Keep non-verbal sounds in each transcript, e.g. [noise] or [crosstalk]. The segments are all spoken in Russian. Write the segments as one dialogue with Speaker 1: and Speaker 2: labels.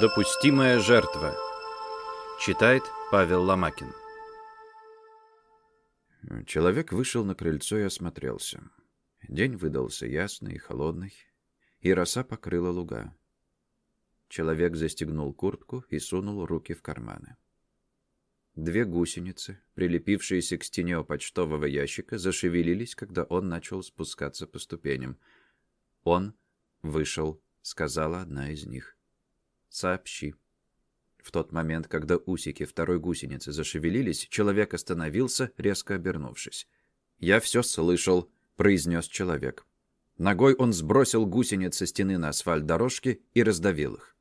Speaker 1: Допустимая жертва. Читает Павел Ломакин.
Speaker 2: Человек вышел на крыльцо и осмотрелся. День выдался ясный и холодный, и роса покрыла луга. Человек застегнул куртку и сунул руки в карманы. Две гусеницы, прилепившиеся к стене у почтового ящика, зашевелились, когда он начал спускаться по ступеням. «Он вышел», — сказала одна из них. «Сообщи». В тот момент, когда усики второй гусеницы зашевелились, человек остановился, резко обернувшись. «Я все слышал», — произнес человек. Ногой он сбросил гусениц со стены на асфальт дорожки и раздавил их.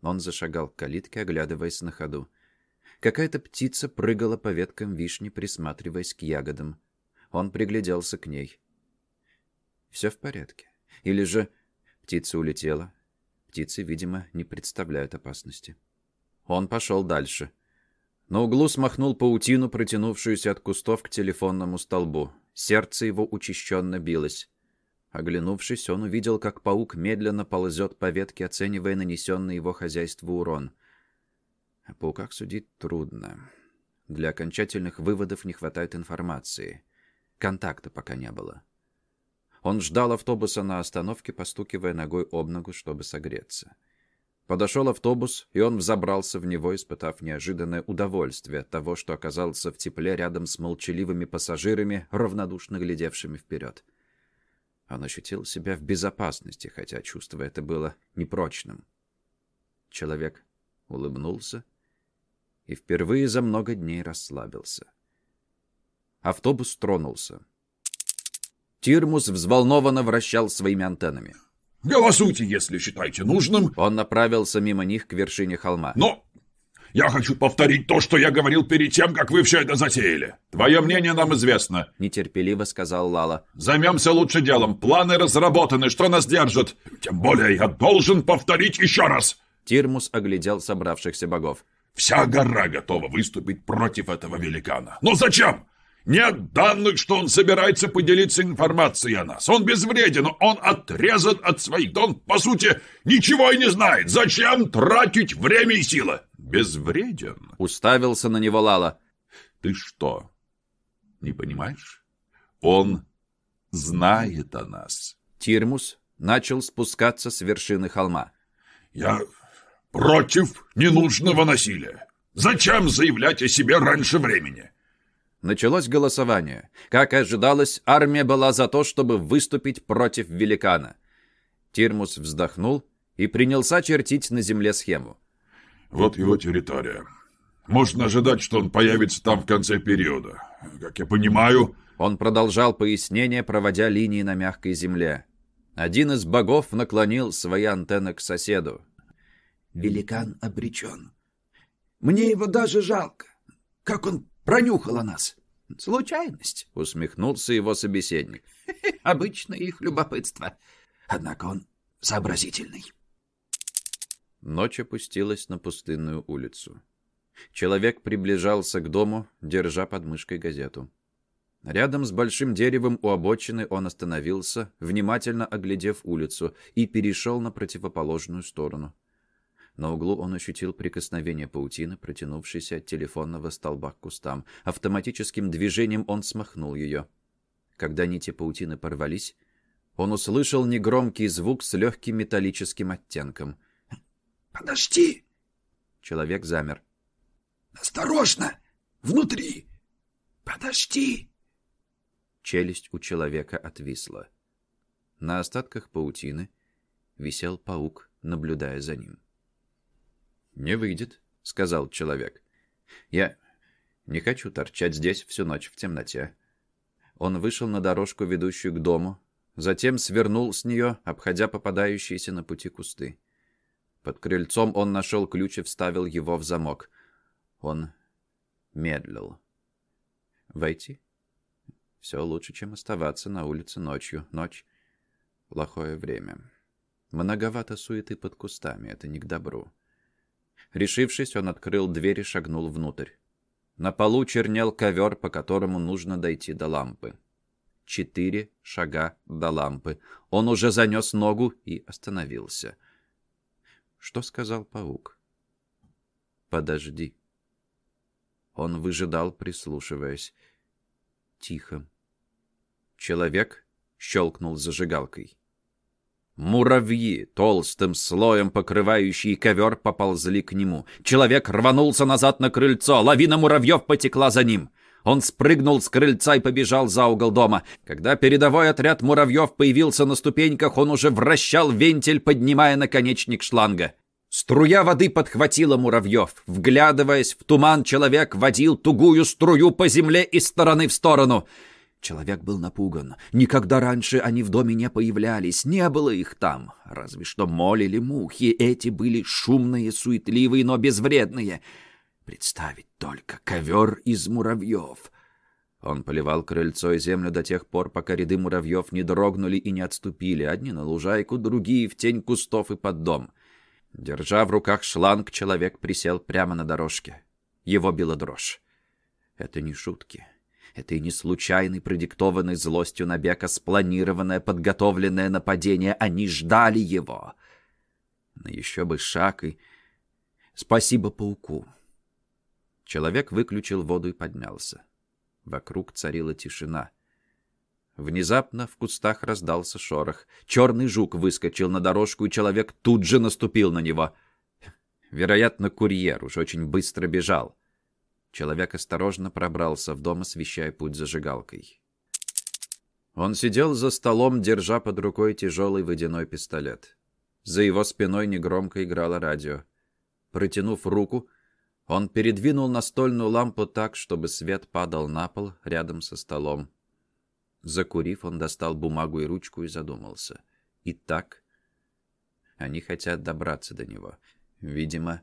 Speaker 2: Он зашагал к калитке, оглядываясь на ходу. Какая-то птица прыгала по веткам вишни, присматриваясь к ягодам. Он пригляделся к ней. Все в порядке. Или же птица улетела. Птицы, видимо, не представляют опасности. Он пошел дальше. На углу смахнул паутину, протянувшуюся от кустов к телефонному столбу. Сердце его учащенно билось. Оглянувшись, он увидел, как паук медленно ползет по ветке, оценивая нанесенный его хозяйству урон. О пауках судить трудно. Для окончательных выводов не хватает информации. Контакта пока не было. Он ждал автобуса на остановке, постукивая ногой об ногу, чтобы согреться. Подошел автобус, и он взобрался в него, испытав неожиданное удовольствие от того, что оказался в тепле рядом с молчаливыми пассажирами, равнодушно глядевшими вперед. Он ощутил себя в безопасности, хотя чувство это было непрочным. Человек улыбнулся и впервые за много дней расслабился. Автобус тронулся. Тирмус взволнованно вращал своими антеннами.
Speaker 3: «Голосуйте, если считаете нужным».
Speaker 2: Он направился мимо них к вершине холма.
Speaker 3: «Но я хочу повторить то, что я говорил перед тем, как вы все это затеяли. Твое мнение нам известно.
Speaker 2: Нетерпеливо сказал Лала.
Speaker 3: Займемся лучше делом. Планы разработаны. Что нас держит? Тем более я должен повторить еще раз.
Speaker 2: Тирмус оглядел собравшихся богов.
Speaker 3: Вся гора готова выступить против этого великана. Но зачем? Нет данных, что он собирается поделиться информацией о нас. Он безвреден, он отрезан от своих. Да он, по сути, ничего и не знает. Зачем тратить время и силы? Безвреден.
Speaker 2: Уставился на него Лала.
Speaker 3: Ты что, не понимаешь? Он знает о нас.
Speaker 2: Тирмус начал спускаться с вершины холма.
Speaker 3: Я против ненужного насилия. Зачем заявлять о себе раньше времени?
Speaker 2: Началось голосование. Как и ожидалось, армия была за то, чтобы выступить против великана. Тирмус вздохнул и принялся чертить на земле схему.
Speaker 3: «Вот его территория. Можно ожидать, что он появится там в конце периода. Как я понимаю...»
Speaker 2: Он продолжал пояснение, проводя линии на мягкой земле. Один из богов наклонил свои антенны к соседу.
Speaker 4: «Великан обречен. Мне его даже жалко. Как он пронюхала нас. Случайность, усмехнулся его собеседник. [laughs] Обычно их любопытство. Однако он сообразительный.
Speaker 2: Ночь опустилась на пустынную улицу. Человек приближался к дому, держа под мышкой газету. Рядом с большим деревом у обочины он остановился, внимательно оглядев улицу, и перешел на противоположную сторону. На углу он ощутил прикосновение паутины, протянувшейся от телефонного столба к кустам. Автоматическим движением он смахнул ее. Когда нити паутины порвались, он услышал негромкий звук с легким металлическим оттенком.
Speaker 4: «Подожди!»
Speaker 2: Человек замер.
Speaker 4: «Осторожно! Внутри! Подожди!»
Speaker 2: Челюсть у человека отвисла. На остатках паутины висел паук, наблюдая за ним. «Не выйдет», — сказал человек. «Я не хочу торчать здесь всю ночь в темноте». Он вышел на дорожку, ведущую к дому, затем свернул с нее, обходя попадающиеся на пути кусты. Под крыльцом он нашел ключ и вставил его в замок. Он медлил. Войти? Все лучше, чем оставаться на улице ночью. Ночь — плохое время. Многовато суеты под кустами, это не к добру. Решившись, он открыл дверь и шагнул внутрь. На полу чернел ковер, по которому нужно дойти до лампы. Четыре шага до лампы. Он уже занес ногу и остановился. Что сказал паук? «Подожди». Он выжидал, прислушиваясь. Тихо. Человек щелкнул зажигалкой. Муравьи, толстым слоем покрывающие ковер, поползли к нему. Человек рванулся назад на крыльцо. Лавина муравьев потекла за ним. Он спрыгнул с крыльца и побежал за угол дома. Когда передовой отряд муравьев появился на ступеньках, он уже вращал вентиль, поднимая наконечник шланга. Струя воды подхватила муравьев. Вглядываясь в туман, человек водил тугую струю по земле из стороны в сторону. Человек был напуган. Никогда раньше они в доме не появлялись, не было их там. Разве что молили мухи. Эти были шумные, суетливые, но безвредные. Представить только ковер из муравьев. Он поливал крыльцо и землю до тех пор, пока ряды муравьев не дрогнули и не отступили, одни на лужайку, другие в тень кустов и под дом. Держа в руках шланг, человек присел прямо на дорожке. Его била дрожь. Это не шутки. Это и не случайный, продиктованный злостью набег, спланированное, подготовленное нападение. Они ждали его. Но еще бы шаг и... Спасибо пауку. Человек выключил воду и поднялся. Вокруг царила тишина. Внезапно в кустах раздался шорох. Черный жук выскочил на дорожку, и человек тут же наступил на него. Вероятно, курьер уж очень быстро бежал. Человек осторожно пробрался в дом, освещая путь зажигалкой. Он сидел за столом, держа под рукой тяжелый водяной пистолет. За его спиной негромко играло радио. Протянув руку, он передвинул настольную лампу так, чтобы свет падал на пол рядом со столом. Закурив, он достал бумагу и ручку и задумался. Итак, они хотят добраться до него. Видимо,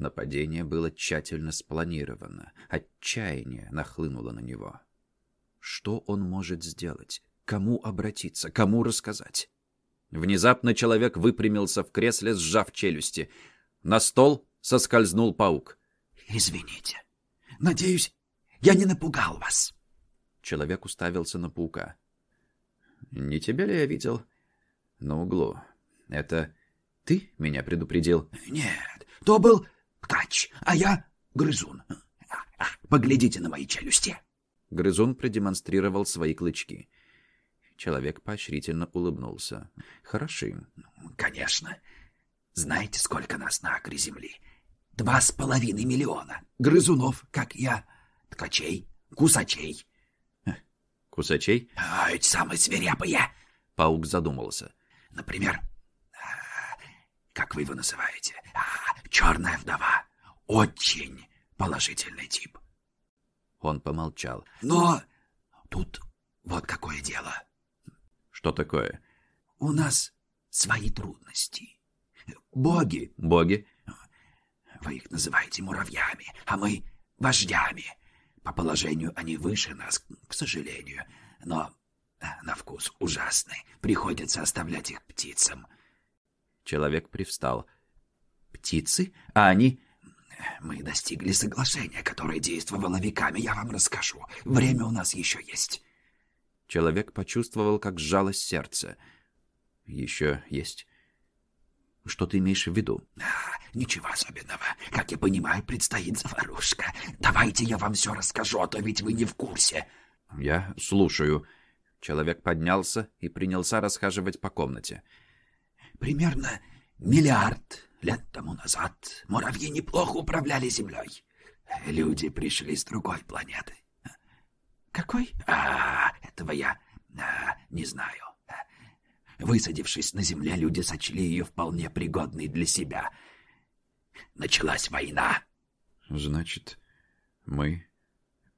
Speaker 2: Нападение было тщательно спланировано. Отчаяние нахлынуло на него. Что он может сделать? Кому обратиться? Кому рассказать? Внезапно человек выпрямился в кресле, сжав челюсти. На стол соскользнул паук.
Speaker 4: «Извините. Надеюсь, я не напугал вас».
Speaker 2: Человек уставился на паука. «Не тебя ли я видел?» «На углу. Это ты меня предупредил?»
Speaker 4: «Нет, то был ткач, а я грызун. Поглядите на мои челюсти.
Speaker 2: Грызун продемонстрировал свои клычки. Человек поощрительно улыбнулся. Хороши.
Speaker 4: Конечно. Знаете, сколько нас на акре земли? Два с половиной миллиона. Грызунов, как я. Ткачей, кусачей.
Speaker 2: Кусачей?
Speaker 4: А, эти самые свирепые.
Speaker 2: Паук задумался.
Speaker 4: Например, как вы его называете? А, черная вдова. Очень положительный тип.
Speaker 2: Он помолчал.
Speaker 4: Но тут вот какое дело.
Speaker 2: Что такое?
Speaker 4: У нас свои трудности. Боги.
Speaker 2: Боги?
Speaker 4: Вы их называете муравьями, а мы вождями. По положению они выше нас, к сожалению. Но на вкус ужасный. Приходится оставлять их птицам.
Speaker 2: Человек привстал. Птицы? А они...
Speaker 4: Мы достигли соглашения, которое действовало веками. Я вам расскажу. Время у нас еще есть.
Speaker 2: Человек почувствовал, как сжалось сердце. Еще есть. Что ты имеешь в виду?
Speaker 4: А, ничего особенного. Как я понимаю, предстоит заварушка. Давайте я вам все расскажу, а то ведь вы не в курсе.
Speaker 2: Я слушаю. Человек поднялся и принялся расхаживать по комнате.
Speaker 4: Примерно миллиард Лет тому назад муравьи неплохо управляли землей. Люди пришли с другой планеты.
Speaker 2: Какой?
Speaker 4: А, этого я а, не знаю. Высадившись на земле, люди сочли ее вполне пригодной для себя. Началась война.
Speaker 2: Значит, мы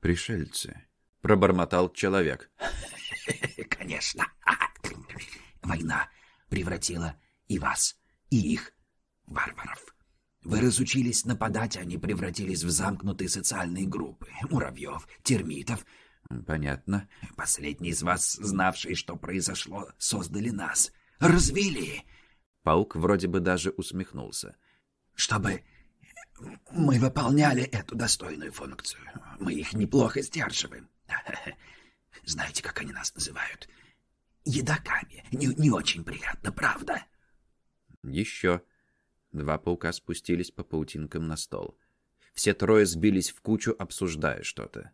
Speaker 2: пришельцы, пробормотал человек. [laughs]
Speaker 4: Конечно. Война превратила и вас, и их варваров. Вы разучились нападать, они превратились в замкнутые социальные группы. Муравьев, термитов.
Speaker 2: Понятно.
Speaker 4: Последние из вас, знавшие, что произошло, создали нас. Развели.
Speaker 2: Паук вроде бы даже усмехнулся.
Speaker 4: Чтобы мы выполняли эту достойную функцию. Мы их неплохо сдерживаем. [laughs] Знаете, как они нас называют? Едоками. Не, не очень приятно, правда?
Speaker 2: Еще Два паука спустились по паутинкам на стол. Все трое сбились в кучу, обсуждая что-то.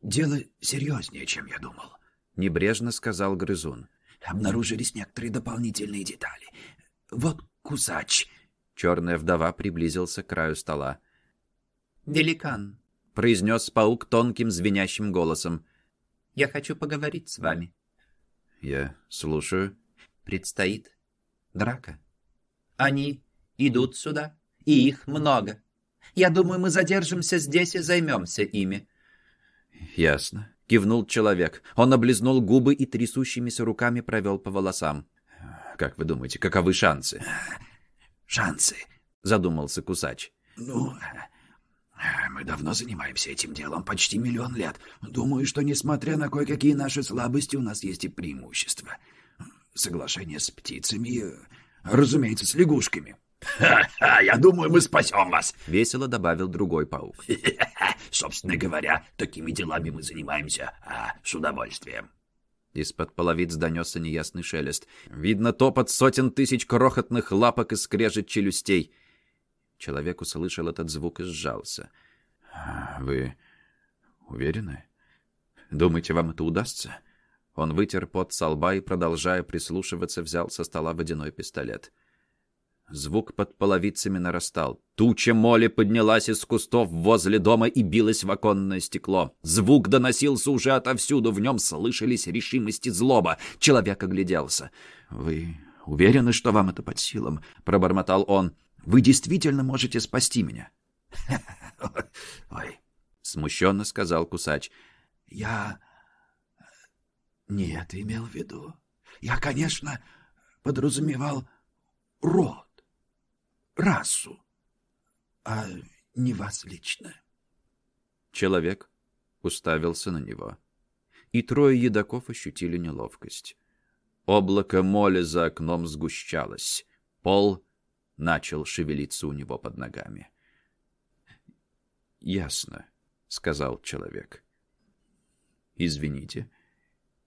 Speaker 4: «Дело серьезнее, чем я думал», —
Speaker 2: небрежно сказал грызун.
Speaker 4: «Обнаружились некоторые дополнительные детали. Вот кусач».
Speaker 2: Черная вдова приблизился к краю стола.
Speaker 5: «Великан», —
Speaker 2: произнес паук тонким звенящим голосом.
Speaker 5: «Я хочу поговорить с вами».
Speaker 2: «Я слушаю».
Speaker 5: «Предстоит драка. Они идут сюда, и их много. Я думаю, мы задержимся здесь и займемся ими».
Speaker 2: «Ясно», — кивнул человек. Он облизнул губы и трясущимися руками провел по волосам. «Как вы думаете, каковы шансы?»
Speaker 4: «Шансы», —
Speaker 2: задумался кусач.
Speaker 4: «Ну, мы давно занимаемся этим делом, почти миллион лет. Думаю, что, несмотря на кое-какие наши слабости, у нас есть и преимущества. Соглашение с птицами, разумеется, с лягушками». «Ха-ха, я думаю, мы спасем вас!»
Speaker 2: — весело добавил другой паук. [laughs]
Speaker 4: «Собственно говоря, такими делами мы занимаемся а, с удовольствием».
Speaker 2: Из-под половиц донесся неясный шелест. Видно топот сотен тысяч крохотных лапок и скрежет челюстей. Человек услышал этот звук и сжался. «Вы уверены? Думаете, вам это удастся?» Он вытер пот со лба и, продолжая прислушиваться, взял со стола водяной пистолет. Звук под половицами нарастал. Туча моли поднялась из кустов возле дома и билась в оконное стекло. Звук доносился уже отовсюду, в нем слышались решимость и злоба. Человек огляделся. «Вы уверены, что вам это под силам?» — пробормотал он. «Вы действительно можете спасти меня?» [laughs]
Speaker 4: «Ой», —
Speaker 2: смущенно сказал кусач.
Speaker 4: «Я не это имел в виду. Я, конечно, подразумевал род расу, а не вас лично.
Speaker 2: Человек уставился на него, и трое едоков ощутили неловкость. Облако моли за окном сгущалось, пол начал шевелиться у него под ногами. «Ясно», — сказал человек. «Извините,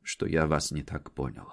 Speaker 2: что я вас не так понял».